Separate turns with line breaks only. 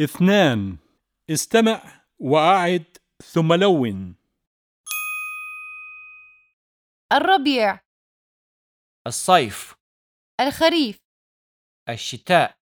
اثنان. استمع وأعد ثم لون.
الربيع.
الصيف.
الخريف.
الشتاء.